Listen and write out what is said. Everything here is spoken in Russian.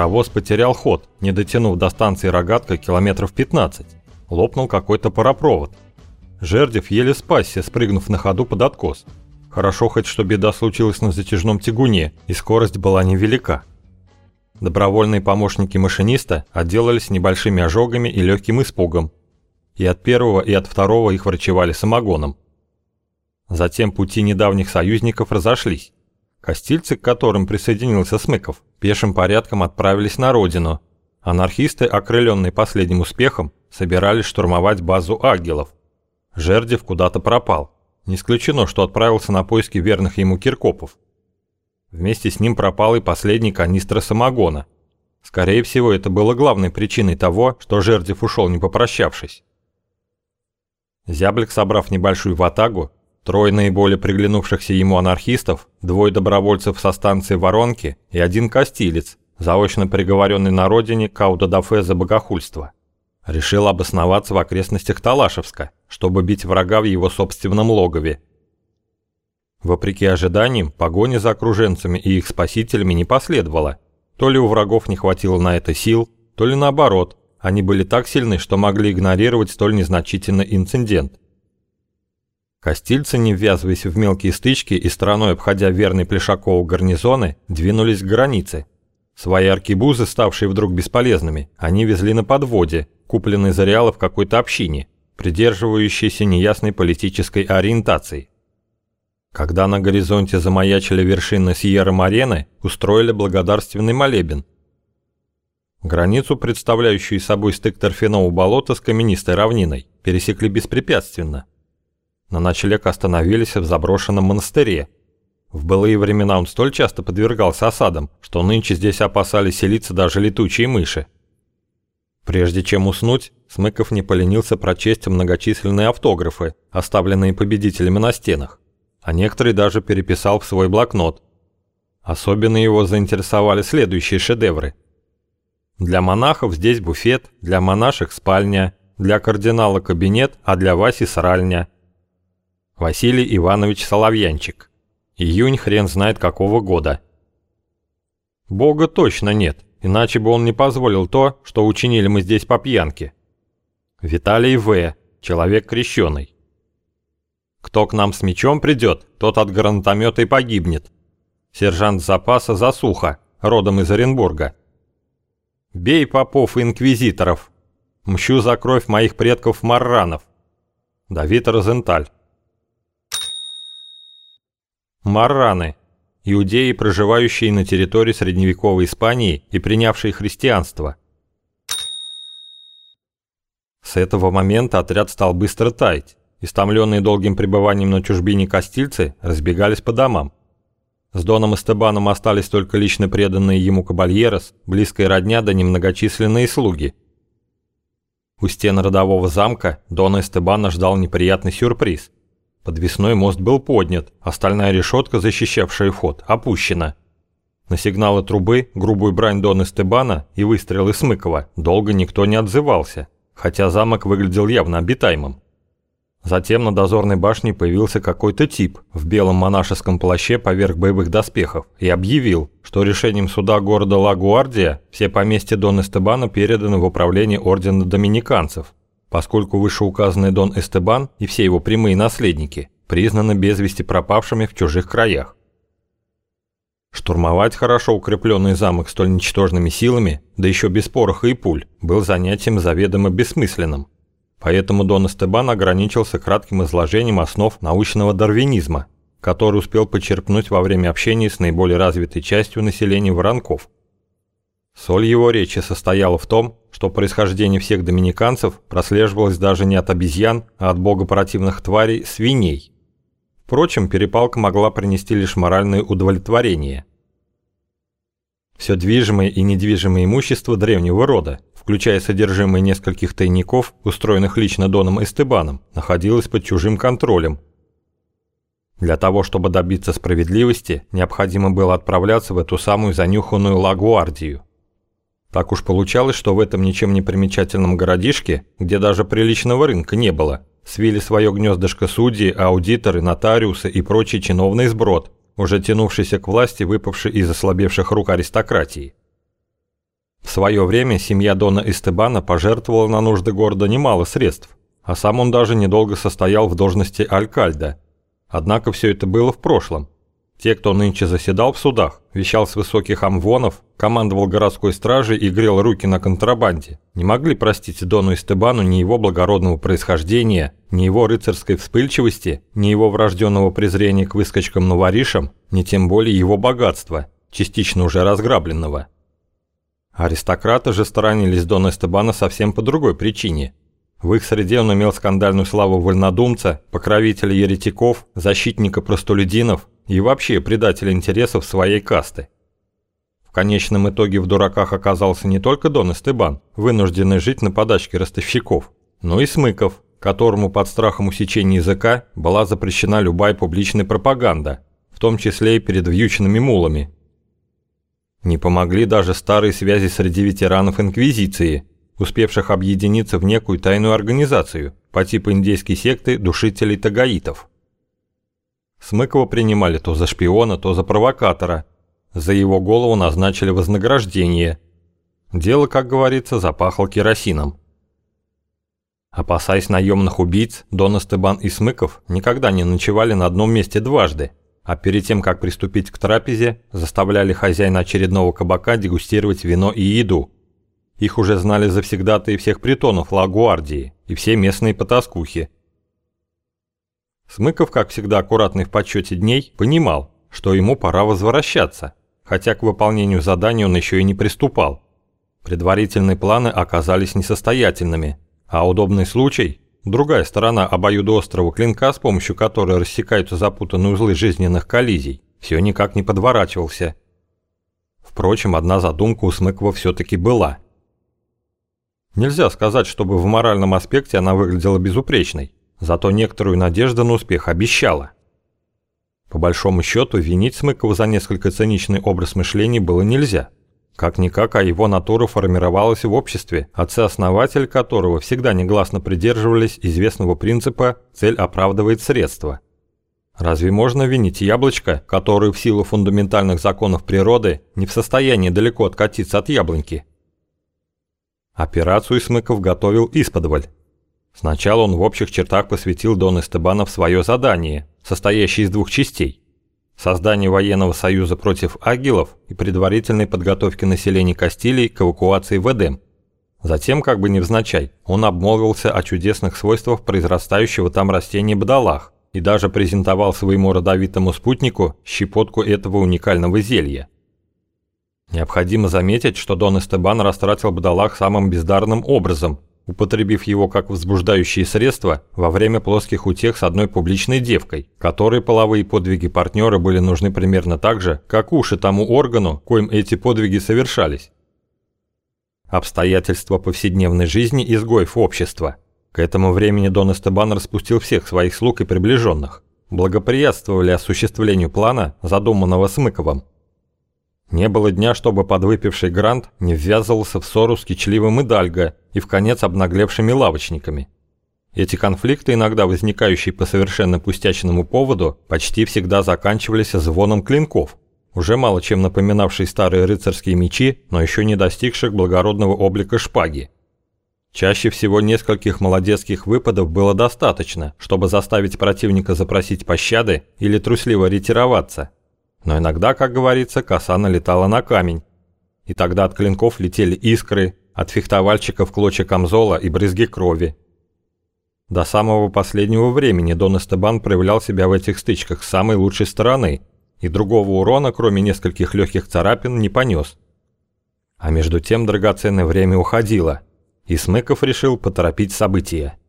Паровоз потерял ход, не дотянув до станции Рогатка километров 15. Лопнул какой-то паропровод. Жердев еле спасся, спрыгнув на ходу под откос. Хорошо хоть, что беда случилась на затяжном тягуне, и скорость была невелика. Добровольные помощники машиниста отделались небольшими ожогами и легким испугом. И от первого, и от второго их врачевали самогоном. Затем пути недавних союзников разошлись. Костильцы, к которым присоединился Смыков, пешим порядком отправились на родину. Анархисты, окрыленные последним успехом, собирались штурмовать базу агелов. Жердев куда-то пропал. Не исключено, что отправился на поиски верных ему киркопов. Вместе с ним пропал и последний канистра самогона. Скорее всего, это было главной причиной того, что Жердев ушел не попрощавшись. Зяблик, собрав небольшую ватагу, трое наиболее приглянувшихся ему анархистов, двое добровольцев со станции Воронки и один костилец, заочно приговоренный на родине к аутодафе за богохульство, решил обосноваться в окрестностях Талашевска, чтобы бить врага в его собственном логове. Вопреки ожиданиям, погони за окруженцами и их спасителями не последовало. То ли у врагов не хватило на это сил, то ли наоборот, они были так сильны, что могли игнорировать столь незначительный инцидент. Костильцы, не ввязываясь в мелкие стычки и стороной обходя верный Плешакова гарнизоны, двинулись к границе. Свои аркибузы, ставшие вдруг бесполезными, они везли на подводе, купленные за реалы в какой-то общине, придерживающейся неясной политической ориентацией. Когда на горизонте замаячили вершины Сьерра-Марены, устроили благодарственный молебен. Границу, представляющую собой стык торфяного болота с каменистой равниной, пересекли беспрепятственно. На ночлег остановились в заброшенном монастыре. В былые времена он столь часто подвергался осадам, что нынче здесь опасались селиться даже летучие мыши. Прежде чем уснуть, Смыков не поленился прочесть многочисленные автографы, оставленные победителями на стенах а некоторые даже переписал в свой блокнот. Особенно его заинтересовали следующие шедевры. Для монахов здесь буфет, для монашек спальня, для кардинала кабинет, а для Васи сральня. Василий Иванович Соловьянчик. Июнь хрен знает какого года. Бога точно нет, иначе бы он не позволил то, что учинили мы здесь по пьянке. Виталий В., человек крещеный. Кто к нам с мечом придет, тот от гранатомета и погибнет. Сержант запаса Засуха, родом из Оренбурга. Бей попов и инквизиторов. Мщу за кровь моих предков-марранов. Давид Розенталь. Марраны. Иудеи, проживающие на территории средневековой Испании и принявшие христианство. С этого момента отряд стал быстро таять. Истомленные долгим пребыванием на чужбине костильцы разбегались по домам. С Доном Эстебаном остались только лично преданные ему кабальерос, близкая родня да немногочисленные слуги. У стен родового замка Дона Эстебана ждал неприятный сюрприз. Подвесной мост был поднят, остальная решетка, защищавшая вход, опущена. На сигналы трубы, грубую брань Дона Эстебана и выстрелы Смыкова долго никто не отзывался, хотя замок выглядел явно обитаемым. Затем на дозорной башне появился какой-то тип в белом монашеском плаще поверх боевых доспехов и объявил, что решением суда города Лагуардия все поместья Дон Эстебана переданы в управление ордена доминиканцев, поскольку вышеуказанный Дон Эстебан и все его прямые наследники признаны без вести пропавшими в чужих краях. Штурмовать хорошо укрепленный замок столь ничтожными силами, да еще без пороха и пуль, был занятием заведомо бессмысленным. Поэтому Дон Эстебан ограничился кратким изложением основ научного дарвинизма, который успел почерпнуть во время общения с наиболее развитой частью населения воронков. Соль его речи состояла в том, что происхождение всех доминиканцев прослеживалось даже не от обезьян, а от богопротивных тварей – свиней. Впрочем, перепалка могла принести лишь моральное удовлетворение. Все движимое и недвижимое имущество древнего рода включая содержимое нескольких тайников, устроенных лично Доном Эстебаном, находилась под чужим контролем. Для того, чтобы добиться справедливости, необходимо было отправляться в эту самую занюханную Лагуардию. Так уж получалось, что в этом ничем не примечательном городишке, где даже приличного рынка не было, свили свое гнездышко судьи, аудиторы, нотариусы и прочий чиновный сброд, уже тянувшийся к власти, выпавший из ослабевших рук аристократии. В свое время семья Дона Эстебана пожертвовала на нужды города немало средств, а сам он даже недолго состоял в должности алькальда. Однако все это было в прошлом. Те, кто нынче заседал в судах, вещал с высоких амвонов, командовал городской стражей и грел руки на контрабанде, не могли простить Дону Эстебану ни его благородного происхождения, ни его рыцарской вспыльчивости, ни его врожденного презрения к выскочкам-новоришам, ни тем более его богатства, частично уже разграбленного. Аристократы же сторонились Дона Эстебана совсем по другой причине. В их среде он имел скандальную славу вольнодумца, покровителя еретиков, защитника простолюдинов и вообще предателя интересов своей касты. В конечном итоге в дураках оказался не только Дон Эстебан, вынужденный жить на подачке ростовщиков, но и Смыков, которому под страхом усечения языка была запрещена любая публичная пропаганда, в том числе и перед вьючными мулами. Не помогли даже старые связи среди ветеранов Инквизиции, успевших объединиться в некую тайную организацию по типу индейской секты душителей тагаитов. Смыкова принимали то за шпиона, то за провокатора. За его голову назначили вознаграждение. Дело, как говорится, запахло керосином. Опасаясь наемных убийц, Дон Эстебан и Смыков никогда не ночевали на одном месте дважды, а перед тем, как приступить к трапезе, заставляли хозяина очередного кабака дегустировать вино и еду. Их уже знали завсегдатые всех притонов Лагуардии и все местные потаскухи. Смыков, как всегда аккуратный в подсчете дней, понимал, что ему пора возвращаться, хотя к выполнению задания он еще и не приступал. Предварительные планы оказались несостоятельными, а удобный случай – другая сторона обоюдоострого клинка, с помощью которой рассекаются запутанные узлы жизненных коллизий, все никак не подворачивался. Впрочем, одна задумка у Смыкова все-таки была – Нельзя сказать, чтобы в моральном аспекте она выглядела безупречной, зато некоторую надежду на успех обещала. По большому счету, винить Смыкова за несколько циничный образ мышления было нельзя. Как-никак, а его натура формировалась в обществе, отцы-основатель которого всегда негласно придерживались известного принципа «цель оправдывает средства». Разве можно винить яблочко, которое в силу фундаментальных законов природы не в состоянии далеко откатиться от яблоньки? Операцию Смыков готовил исподволь. Сначала он в общих чертах посвятил Дон Эстебана в свое задание, состоящее из двух частей. Создание военного союза против агилов и предварительной подготовки населения Кастилии к эвакуации в Эдем. Затем, как бы невзначай, он обмолвился о чудесных свойствах произрастающего там растения бадалах и даже презентовал своему родовитому спутнику щепотку этого уникального зелья. Необходимо заметить, что Дон Эстебан растратил бадалах самым бездарным образом, употребив его как возбуждающее средство во время плоских утех с одной публичной девкой, которой половые подвиги партнера были нужны примерно так же, как уши тому органу, коим эти подвиги совершались. Обстоятельства повседневной жизни изгоев общества. К этому времени Дон Эстебан распустил всех своих слуг и приближенных, благоприятствовали осуществлению плана, задуманного Смыковым. Не было дня, чтобы подвыпивший Грант не ввязывался в ссору с кичливым Идальго и в конец обнаглевшими лавочниками. Эти конфликты, иногда возникающие по совершенно пустячному поводу, почти всегда заканчивались звоном клинков, уже мало чем напоминавшие старые рыцарские мечи, но еще не достигших благородного облика шпаги. Чаще всего нескольких молодецких выпадов было достаточно, чтобы заставить противника запросить пощады или трусливо ретироваться – но иногда, как говорится, коса налетала на камень. И тогда от клинков летели искры, от фехтовальщиков клочья камзола и брызги крови. До самого последнего времени Дон Эстебан проявлял себя в этих стычках с самой лучшей стороны, и другого урона, кроме нескольких легких царапин, не понес. А между тем драгоценное время уходило, и Смыков решил поторопить события.